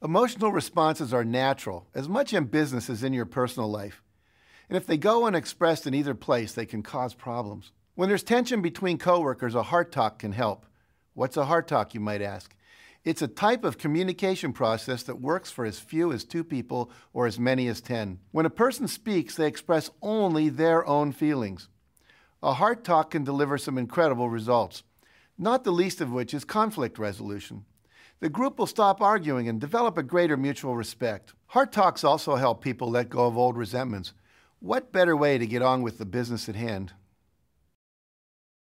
Emotional responses are natural, as much in business as in your personal life. And if they go unexpressed in either place, they can cause problems. When there's tension between coworkers, a heart talk can help. What's a heart talk, you might ask? It's a type of communication process that works for as few as two people or as many as 10. When a person speaks, they express only their own feelings. A heart talk can deliver some incredible results, not the least of which is conflict resolution. The group will stop arguing and develop a greater mutual respect. Heart talks also help people let go of old resentments. What better way to get on with the business at hand?